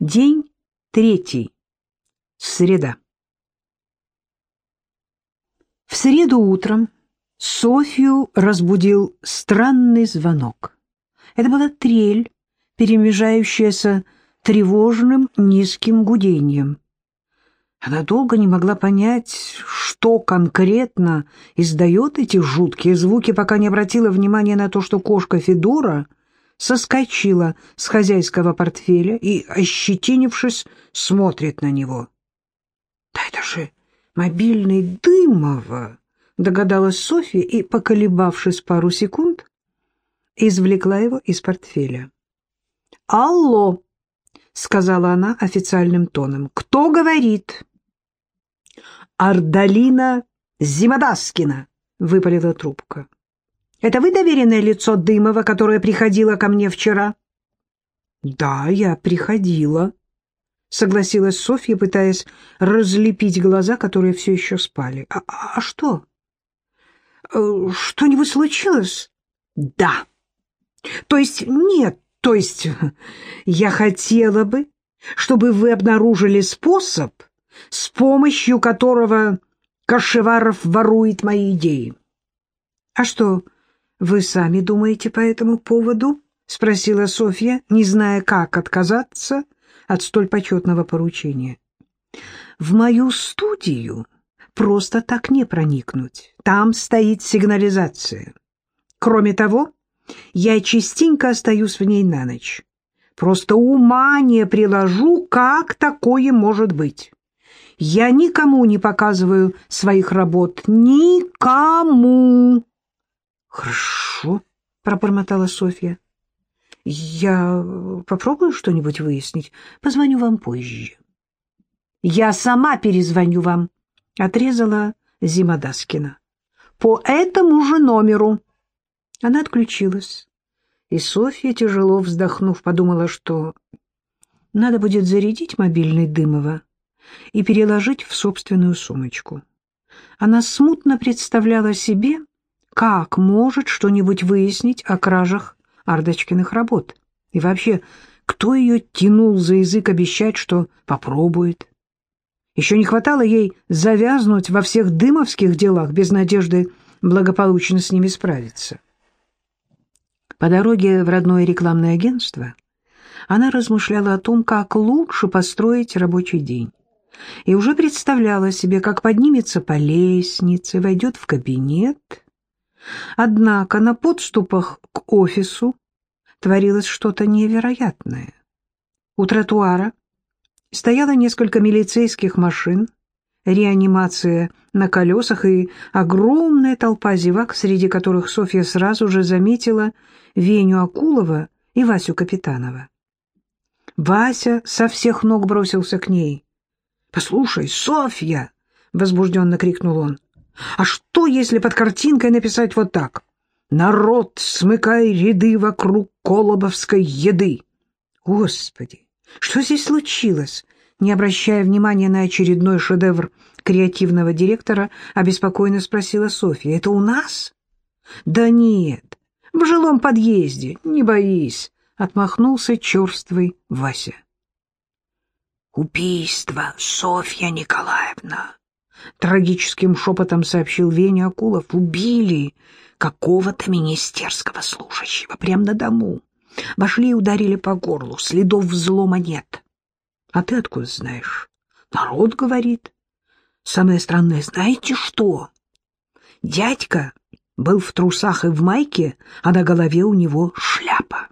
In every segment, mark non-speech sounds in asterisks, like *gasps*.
День третий. Среда. В среду утром Софью разбудил странный звонок. Это была трель, перемежающаяся тревожным низким гудением. Она долго не могла понять, что конкретно издает эти жуткие звуки, пока не обратила внимания на то, что кошка Федора — соскочила с хозяйского портфеля и, ощетинившись, смотрит на него. «Да это же мобильный Дымова!» — догадалась Софья и, поколебавшись пару секунд, извлекла его из портфеля. «Алло!» — сказала она официальным тоном. «Кто говорит?» «Ардалина Зимодаскина!» — выпалила трубка. Это вы доверенное лицо Дымова, которое приходило ко мне вчера? — Да, я приходила, — согласилась Софья, пытаясь разлепить глаза, которые все еще спали. А, — А что? Э, — Что-нибудь случилось? — Да. — То есть нет, то есть я хотела бы, чтобы вы обнаружили способ, с помощью которого Кашеваров ворует мои идеи. — А что... «Вы сами думаете по этому поводу?» — спросила Софья, не зная, как отказаться от столь почетного поручения. «В мою студию просто так не проникнуть. Там стоит сигнализация. Кроме того, я частенько остаюсь в ней на ночь. Просто ума не приложу, как такое может быть. Я никому не показываю своих работ. Никому!» «Хорошо», — пробормотала Софья. «Я попробую что-нибудь выяснить. Позвоню вам позже». «Я сама перезвоню вам», — отрезала Зимодаскина. «По этому же номеру». Она отключилась, и Софья, тяжело вздохнув, подумала, что надо будет зарядить мобильный Дымова и переложить в собственную сумочку. Она смутно представляла себе, как может что-нибудь выяснить о кражах Ардочкиных работ? И вообще, кто ее тянул за язык обещать, что попробует? Еще не хватало ей завязнуть во всех дымовских делах без надежды благополучно с ними справиться. По дороге в родное рекламное агентство она размышляла о том, как лучше построить рабочий день, и уже представляла себе, как поднимется по лестнице, войдет в кабинет Однако на подступах к офису творилось что-то невероятное. У тротуара стояло несколько милицейских машин, реанимация на колесах и огромная толпа зевак, среди которых Софья сразу же заметила Веню Акулова и Васю Капитанова. Вася со всех ног бросился к ней. «Послушай, Софья!» — возбужденно крикнул он. А что, если под картинкой написать вот так? «Народ, смыкай ряды вокруг колобовской еды». Господи, что здесь случилось? Не обращая внимания на очередной шедевр креативного директора, обеспокоенно спросила Софья. «Это у нас?» «Да нет, в жилом подъезде, не боись», — отмахнулся черствый Вася. «Убийство, Софья Николаевна!» Трагическим шепотом сообщил Веня Акулов. Убили какого-то министерского служащего прямо на дому. Вошли и ударили по горлу. Следов взлома нет. А ты откуда знаешь? Народ говорит. Самое странное, знаете что? Дядька был в трусах и в майке, а на голове у него шляпа.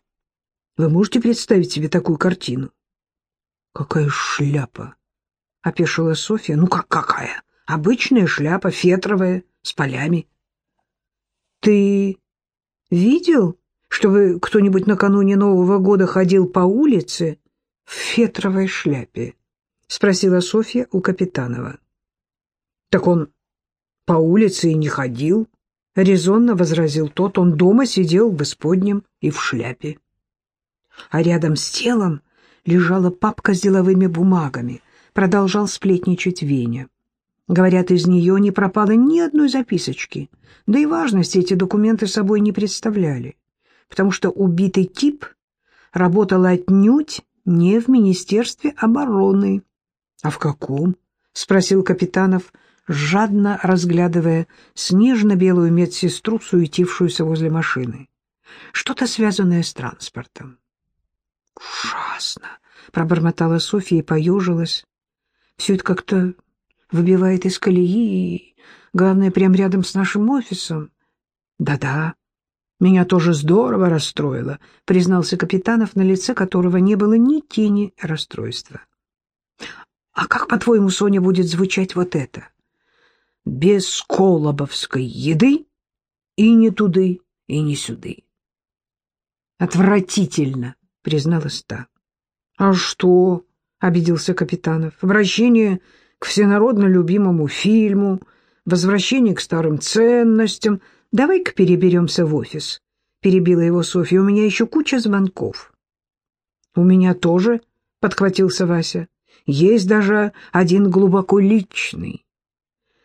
Вы можете представить себе такую картину? Какая шляпа? — опешила Софья. Ну, как какая? Обычная шляпа, фетровая, с полями. — Ты видел, чтобы кто-нибудь накануне Нового года ходил по улице в фетровой шляпе? — спросила Софья у Капитанова. — Так он по улице и не ходил, — резонно возразил тот. Он дома сидел в исподнем и в шляпе. А рядом с телом лежала папка с деловыми бумагами, продолжал сплетничать Веня. Говорят, из нее не пропало ни одной записочки, да и важности эти документы собой не представляли, потому что убитый тип работал отнюдь не в Министерстве обороны. — А в каком? — спросил Капитанов, жадно разглядывая снежно-белую медсестру, суетившуюся возле машины. Что-то связанное с транспортом. — Ужасно! — пробормотала Софья и поежилась. Все это как-то выбивает из колеи, главное, прямо рядом с нашим офисом. Да-да, меня тоже здорово расстроило, признался Капитанов, на лице которого не было ни тени расстройства. А как, по-твоему, Соня, будет звучать вот это? Без колобовской еды и не туды, и не сюды. Отвратительно, призналась та. А что? — обиделся Капитанов. «Обращение к всенародно любимому фильму, возвращение к старым ценностям. Давай-ка переберемся в офис», — перебила его Софья. «У меня еще куча звонков». «У меня тоже», — подхватился Вася. «Есть даже один глубоко личный».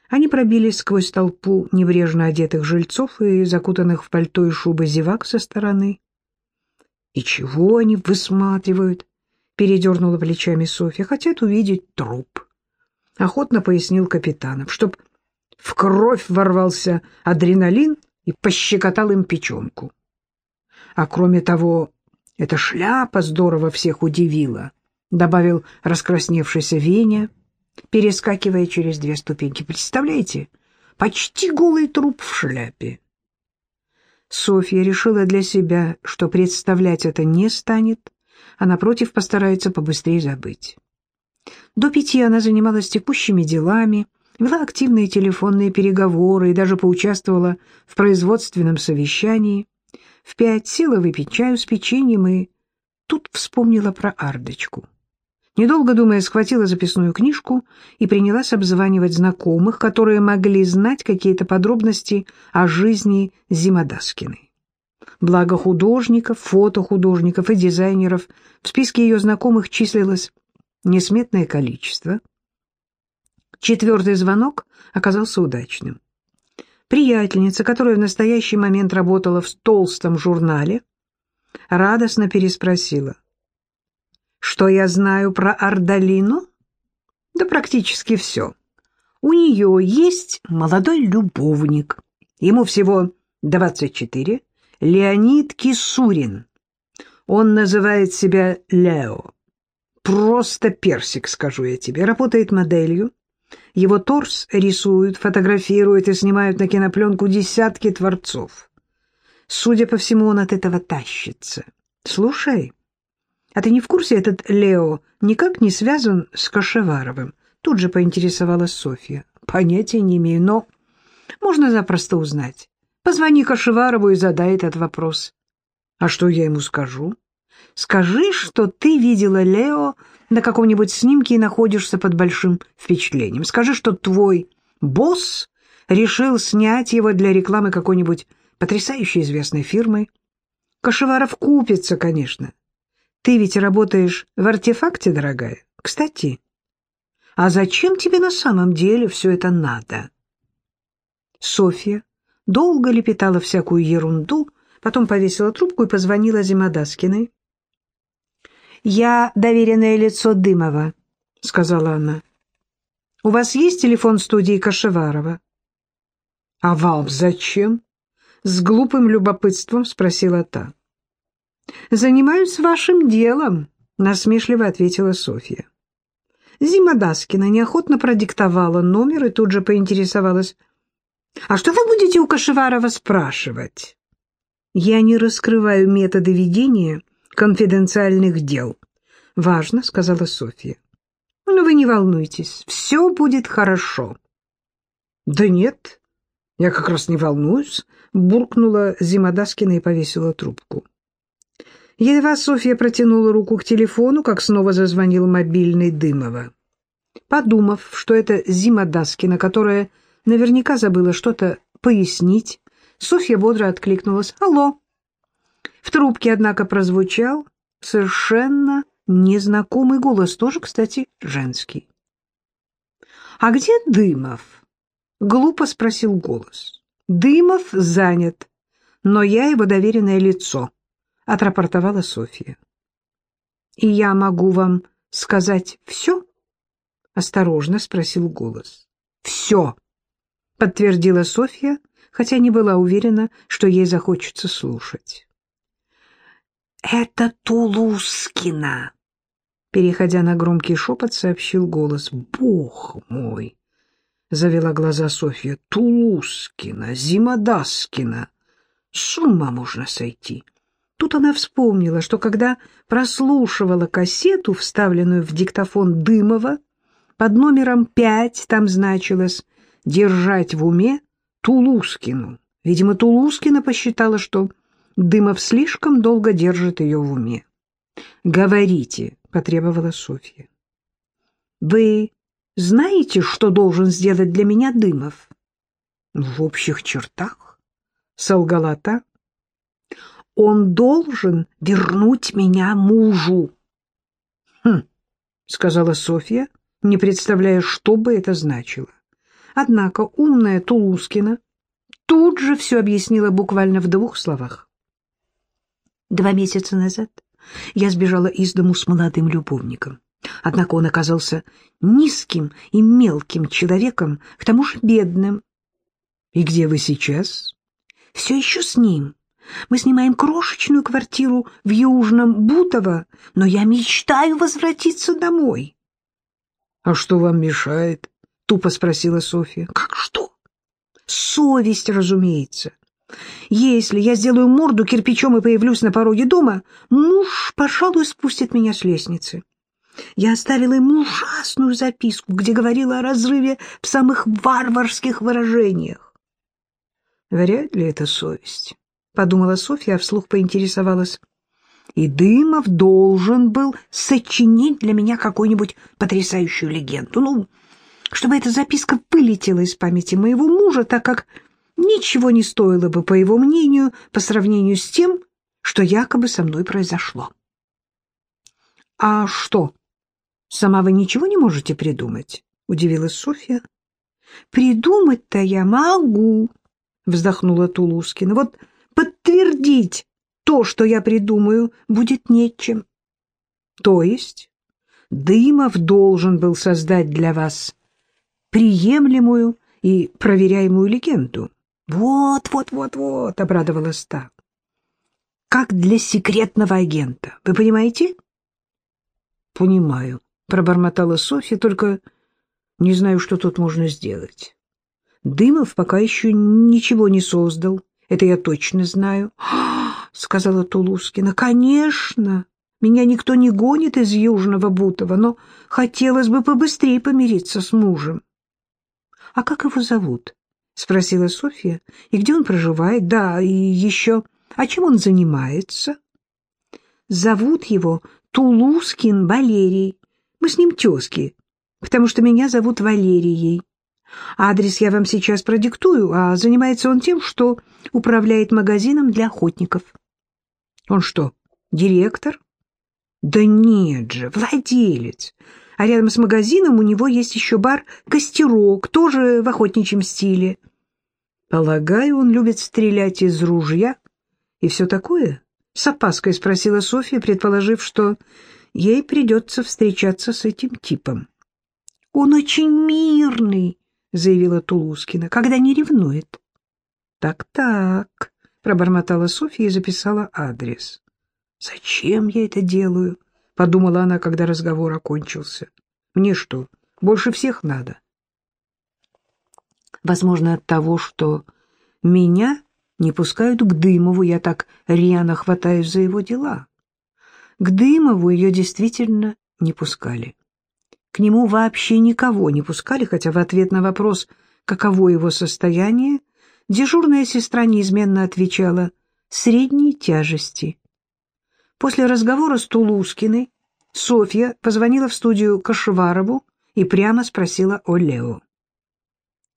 Они пробились сквозь толпу небрежно одетых жильцов и закутанных в пальто и шубы зевак со стороны. «И чего они высматривают?» — передернула плечами Софья. «Хотят увидеть труп», — охотно пояснил Капитанов, чтоб в кровь ворвался адреналин и пощекотал им печенку. А кроме того, эта шляпа здорово всех удивила, — добавил раскрасневшийся Веня, перескакивая через две ступеньки. Представляете, почти голый труп в шляпе. Софья решила для себя, что представлять это не станет, а, напротив, постарается побыстрее забыть. До пяти она занималась текущими делами, вела активные телефонные переговоры и даже поучаствовала в производственном совещании. В пять села выпить чаю с печеньем и тут вспомнила про Ардочку. Недолго думая, схватила записную книжку и принялась обзванивать знакомых, которые могли знать какие-то подробности о жизни Зимодаскиной. Благо художников, фотохудожников и дизайнеров в списке ее знакомых числилось несметное количество. Четвертый звонок оказался удачным. Приятельница, которая в настоящий момент работала в толстом журнале, радостно переспросила. «Что я знаю про Ардалину?» «Да практически все. У нее есть молодой любовник. Ему всего двадцать четыре, Леонид Кисурин. Он называет себя Лео. Просто персик, скажу я тебе. Работает моделью. Его торс рисуют, фотографируют и снимают на кинопленку десятки творцов. Судя по всему, он от этого тащится. Слушай, а ты не в курсе, этот Лео никак не связан с Кашеваровым? Тут же поинтересовалась Софья. Понятия не имею, но можно запросто узнать. Позвони Кашеварову и задай этот вопрос. А что я ему скажу? Скажи, что ты видела Лео на каком-нибудь снимке и находишься под большим впечатлением. Скажи, что твой босс решил снять его для рекламы какой-нибудь потрясающе известной фирмы. Кашеваров купится, конечно. Ты ведь работаешь в артефакте, дорогая. Кстати, а зачем тебе на самом деле все это надо? Софья долго лепетала всякую ерунду, потом повесила трубку и позвонила Зимодаскиной. «Я доверенное лицо Дымова», — сказала она. «У вас есть телефон студии Кашеварова?» «А вам зачем?» — с глупым любопытством спросила та. «Занимаюсь вашим делом», — насмешливо ответила Софья. Зимодаскина неохотно продиктовала номер и тут же поинтересовалась — а что вы будете у Кашеварова спрашивать? Я не раскрываю методы ведения конфиденциальных дел. Важно, сказала Софья. Но ну, вы не волнуйтесь, все будет хорошо. Да нет, я как раз не волнуюсь, буркнула Зимодаскина и повесила трубку. Едва Софья протянула руку к телефону, как снова зазвонил мобильный Дымова. Подумав, что это Зимодаскина, которая наверняка забыла что-то пояснить. Софья бодро откликнулась «Алло». Трубке, однако, прозвучал совершенно незнакомый голос, тоже, кстати, женский. «А где Дымов?» — глупо спросил голос. «Дымов занят, но я его доверенное лицо», — отрапортовала Софья. И я могу вам сказать все? Осторожно спросил голос. Все, подтвердила Софья, хотя не была уверена, что ей захочется слушать. «Это Тулускина!» Переходя на громкий шепот, сообщил голос. «Бог мой!» — завела глаза Софья. «Тулускина, Зимодаскина! С ума можно сойти!» Тут она вспомнила, что когда прослушивала кассету, вставленную в диктофон Дымова, под номером пять там значилось «Держать в уме Тулускину». Видимо, Тулускина посчитала, что Дымов слишком долго держит ее в уме. «Говорите», — потребовала Софья. «Вы знаете, что должен сделать для меня Дымов?» «В общих чертах», — солгала та. «Он должен вернуть меня мужу». «Хм», — сказала Софья, не представляя, что бы это значило. Однако умная Тулускина тут же все объяснила буквально в двух словах. Два месяца назад я сбежала из дому с молодым любовником. Однако он оказался низким и мелким человеком, к тому же бедным. — И где вы сейчас? — Все еще с ним. Мы снимаем крошечную квартиру в Южном Бутово, но я мечтаю возвратиться домой. — А что вам мешает? — тупо спросила Софья. — Как что? — Совесть, разумеется. Если я сделаю морду кирпичом и появлюсь на пороге дома, муж, пожалуй, спустит меня с лестницы. Я оставила ему ужасную записку, где говорила о разрыве в самых варварских выражениях. Вряд ли это совесть, — подумала Софья, а вслух поинтересовалась и Дымов должен был сочинить для меня какую-нибудь потрясающую легенду. Ну, чтобы эта записка вылетела из памяти моего мужа, так как ничего не стоило бы, по его мнению, по сравнению с тем, что якобы со мной произошло. — А что, сама вы ничего не можете придумать? — удивилась Софья. — Придумать-то я могу, — вздохнула Тулускина. — Вот подтвердить то, что я придумаю, будет нечем. То есть Дымов должен был создать для вас приемлемую и проверяемую легенду. Вот, вот, вот, вот, обрадовалась та. Как для секретного агента, вы понимаете? Понимаю, пробормотала Софья, только не знаю, что тут можно сделать. Дымов пока еще ничего не создал, это я точно знаю. *gasps* — сказала Тулускина. «Конечно, меня никто не гонит из Южного Бутова, но хотелось бы побыстрее помириться с мужем». «А как его зовут?» — спросила Софья. «И где он проживает? Да, и еще... А чем он занимается?» «Зовут его Тулускин Валерий. Мы с ним тезки, потому что меня зовут Валерией. Адрес я вам сейчас продиктую, а занимается он тем, что управляет магазином для охотников». Он что, директор? Да нет же, владелец. А рядом с магазином у него есть еще бар «Костерок», тоже в охотничьем стиле. Полагаю, он любит стрелять из ружья и все такое? С опаской спросила Софья, предположив, что ей придется встречаться с этим типом. «Он очень мирный», — заявила Тулускина, — «когда не ревнует». «Так-так», пробормотала Софья и записала адрес. «Зачем я это делаю?» — подумала она, когда разговор окончился. «Мне что, больше всех надо?» Возможно, от того, что меня не пускают к Дымову, я так рьяно хватаюсь за его дела. К Дымову ее действительно не пускали. К нему вообще никого не пускали, хотя в ответ на вопрос, каково его состояние, Дежурная сестра неизменно отвечала «средней тяжести». После разговора с Тулускиной Софья позвонила в студию Кашеварову и прямо спросила о Лео.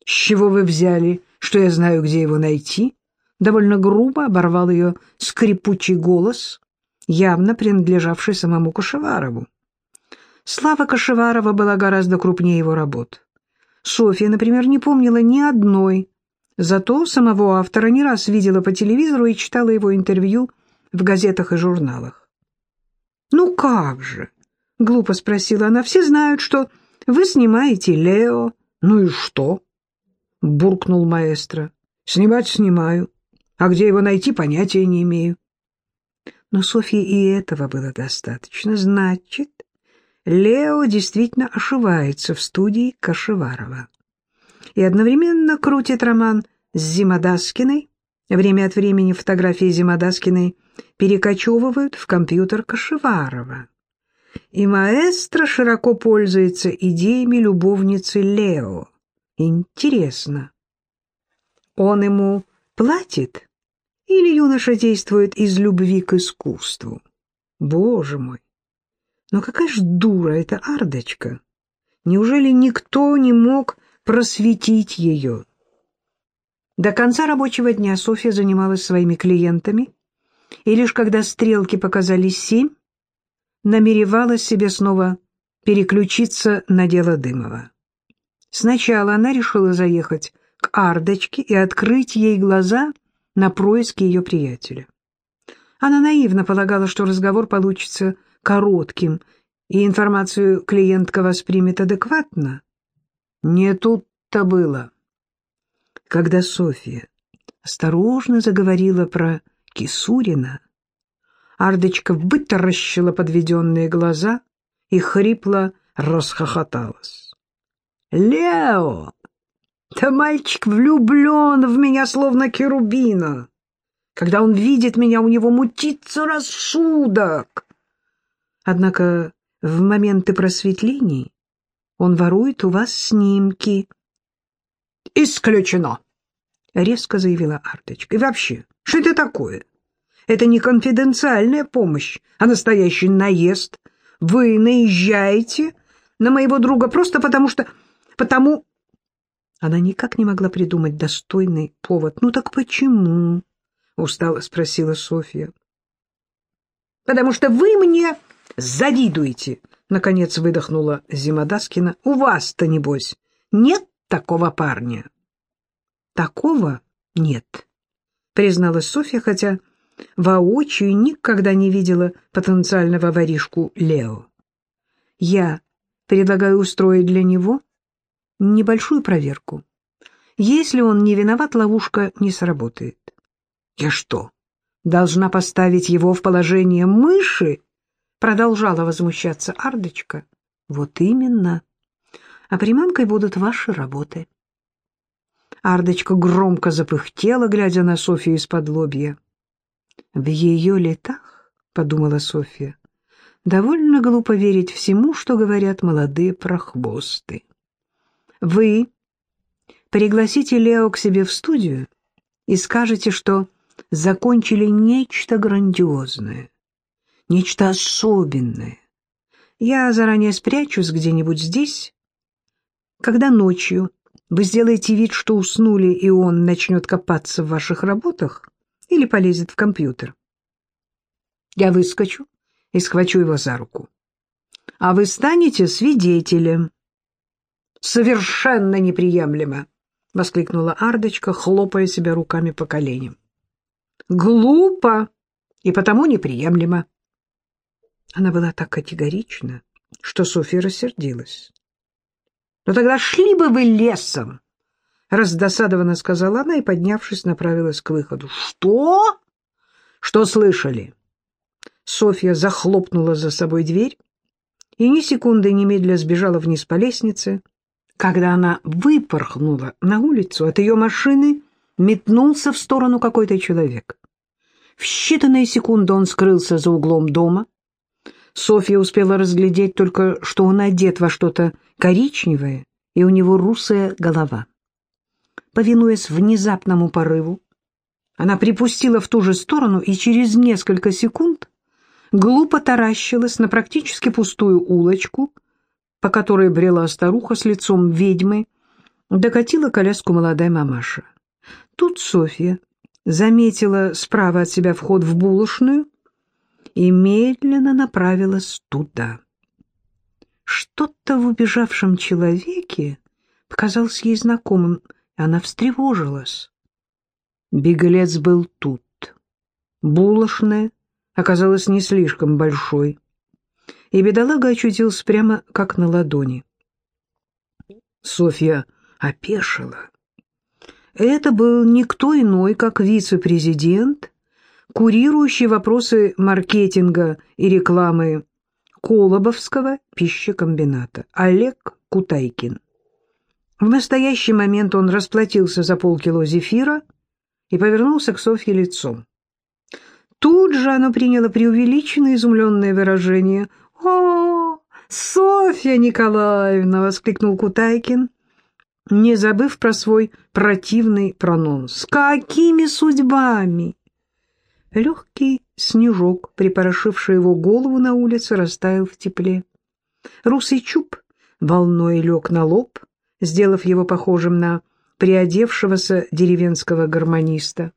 «С чего вы взяли, что я знаю, где его найти?» Довольно грубо оборвал ее скрипучий голос, явно принадлежавший самому Кашеварову. Слава Кашеварова была гораздо крупнее его работ. Софья, например, не помнила ни одной Зато самого автора не раз видела по телевизору и читала его интервью в газетах и журналах. Ну как же? Глупо спросила она. Все знают, что вы снимаете Лео. Ну и что? Буркнул маэстро. Снимать снимаю. А где его найти, понятия не имею. Но Софье и этого было достаточно. Значит, Лео действительно ошивается в студии Кашеварова. И одновременно крутит роман с Зимодаскиной. Время от времени фотографии Зимодаскиной перекочевывают в компьютер Кашеварова. И маэстро широко пользуется идеями любовницы Лео. Интересно, он ему платит или юноша действует из любви к искусству? Боже мой! Но какая ж дура эта Ардочка! Неужели никто не мог просветить ее? До конца рабочего дня Софья занималась своими клиентами, и лишь когда стрелки показали семь, намеревалась себе снова переключиться на дело Дымова. Сначала она решила заехать к Ардочке и открыть ей глаза на происки ее приятеля. Она наивно полагала, что разговор получится коротким, и информацию клиентка воспримет адекватно. Не тут-то было. Когда Софья осторожно заговорила про Кисурина, Ардочка вытаращила подведенные глаза и хрипло расхохоталась. «Лео! Да мальчик влюблен в меня, словно керубина. Когда он видит меня, у него мутится рассудок. Однако в моменты просветлений он ворует у вас снимки». «Исключено!» — резко заявила Ардочка. «И вообще, что это такое?» Это не конфиденциальная помощь, а настоящий наезд. Вы наезжаете на моего друга просто потому что... Потому... Она никак не могла придумать достойный повод. «Ну так почему?» — устало спросила Софья. «Потому что вы мне завидуете!» — наконец выдохнула Зимодаскина. «У вас-то, небось, нет такого парня?» «Такого нет», — призналась Софья, хотя воочию никогда не видела потенциального воришку Лео. Я предлагаю устроить для него небольшую проверку. Если он не виноват, ловушка не сработает. Я что, должна поставить его в положение мыши? Продолжала возмущаться Ардочка. Вот именно. А приманкой будут ваши работы. Ардочка громко запыхтела, глядя на Софью из-под лобья. В ее летах, — подумала Софья, — довольно глупо верить всему, что говорят молодые прохвосты. Вы пригласите Лео к себе в студию и скажете, что закончили нечто грандиозное, нечто особенное. Я заранее спрячусь где-нибудь здесь. Когда ночью вы сделаете вид, что уснули, и он начнет копаться в ваших работах, или полезет в компьютер. Я выскочу и схвачу его за руку. А вы станете свидетелем. Совершенно неприемлемо, — воскликнула Ардочка, хлопая себя руками по коленям. Глупо и потому неприемлемо. Она была так категорична, что Софья рассердилась. «Но тогда шли бы вы лесом!» Раздосадованно сказала она и, поднявшись, направилась к выходу. «Что? Что слышали?» Софья захлопнула за собой дверь и ни секунды немедля сбежала вниз по лестнице. Когда она выпорхнула на улицу, от ее машины метнулся в сторону какой-то человек. В считанные секунды он скрылся за углом дома. Софья успела разглядеть только, что он одет во что-то коричневое, и у него русая голова. Повинуясь внезапному порыву, она припустила в ту же сторону и через несколько секунд глупо таращилась на практически пустую улочку, по которой брела старуха с лицом ведьмы, докатила коляску молодая мамаша. Тут Софья заметила справа от себя вход в булочную и медленно направилась туда. Что-то в убежавшем человеке показалось ей знакомым — она встревожилась. Беглец был тут. Булочная оказалась не слишком большой. и бедолага очутился прямо как на ладони. Софья опешила. Это был никто иной, как вице-президент, курирующий вопросы маркетинга и рекламы Колобовского пищекомбината, Олег Кутайкин. В настоящий момент он расплатился за полкило зефира и повернулся к Софье лицом. Тут же оно приняло преувеличенное изумленное выражение. «О, Софья Николаевна!» — воскликнул Кутайкин, не забыв про свой противный прононс. «Какими судьбами?» Легкий снежок, припорошивший его голову на улице, растаял в тепле. Русый чуб волной лег на лоб, сделав его похожим на приодевшегося деревенского гармониста.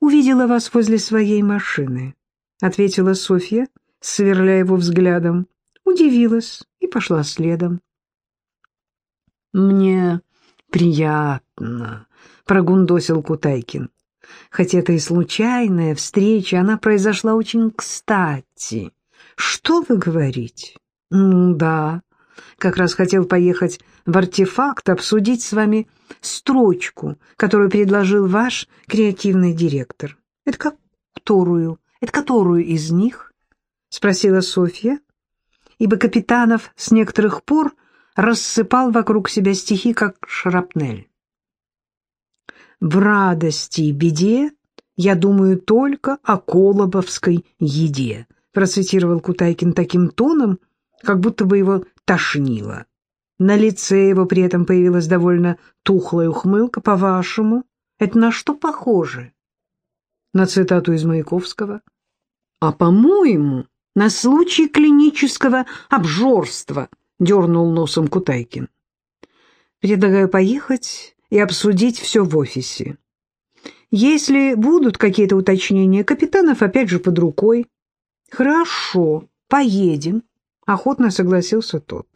«Увидела вас возле своей машины», — ответила Софья, сверляя его взглядом. Удивилась и пошла следом. «Мне приятно», — прогундосил Кутайкин. Хотя это и случайная встреча, она произошла очень кстати. «Что вы говорите?» «Ну да, как раз хотел поехать в артефакт, обсудить с вами строчку, которую предложил ваш креативный директор. Это которую? Это которую из них? Спросила Софья, ибо Капитанов с некоторых пор рассыпал вокруг себя стихи, как шрапнель. В радости и беде я думаю только о колобовской еде, процитировал Кутайкин таким тоном, как будто бы его тошнило. На лице его при этом появилась довольно тухлая ухмылка. По-вашему, это на что похоже? На цитату из Маяковского. А по-моему, на случай клинического обжорства, дернул носом Кутайкин. Предлагаю поехать и обсудить все в офисе. Если будут какие-то уточнения, капитанов опять же под рукой. Хорошо, поедем, охотно согласился тот.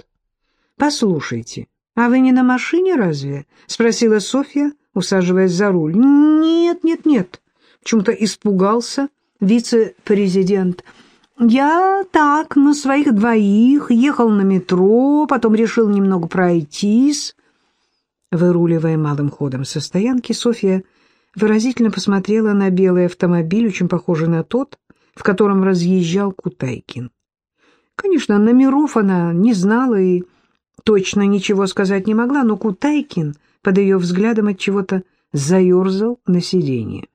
«Послушайте, а вы не на машине разве?» — спросила Софья, усаживаясь за руль. «Нет, нет, нет», — почему-то испугался вице-президент. «Я так, на своих двоих, ехал на метро, потом решил немного пройтись». Выруливая малым ходом со стоянки, Софья выразительно посмотрела на белый автомобиль, очень похожий на тот, в котором разъезжал Кутайкин. Конечно, номеров она не знала и точно ничего сказать не могла, но Кутайкин под ее взглядом от чего-то заерзал на сиденье.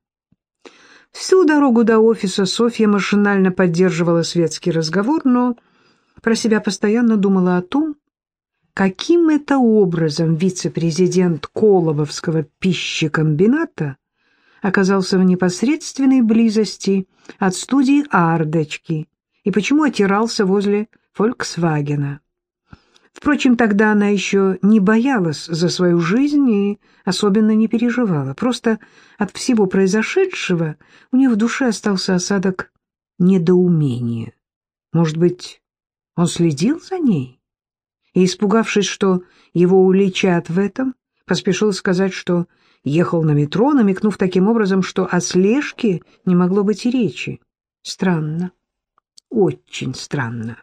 Всю дорогу до офиса Софья машинально поддерживала светский разговор, но про себя постоянно думала о том, каким это образом вице-президент Колобовского пищекомбината оказался в непосредственной близости от студии «Ардочки» и почему отирался возле «Фольксвагена». Впрочем, тогда она еще не боялась за свою жизнь и особенно не переживала. Просто от всего произошедшего у нее в душе остался осадок недоумения. Может быть, он следил за ней? И, испугавшись, что его уличат в этом, поспешил сказать, что ехал на метро, намекнув таким образом, что о слежке не могло быть и речи. Странно, очень странно.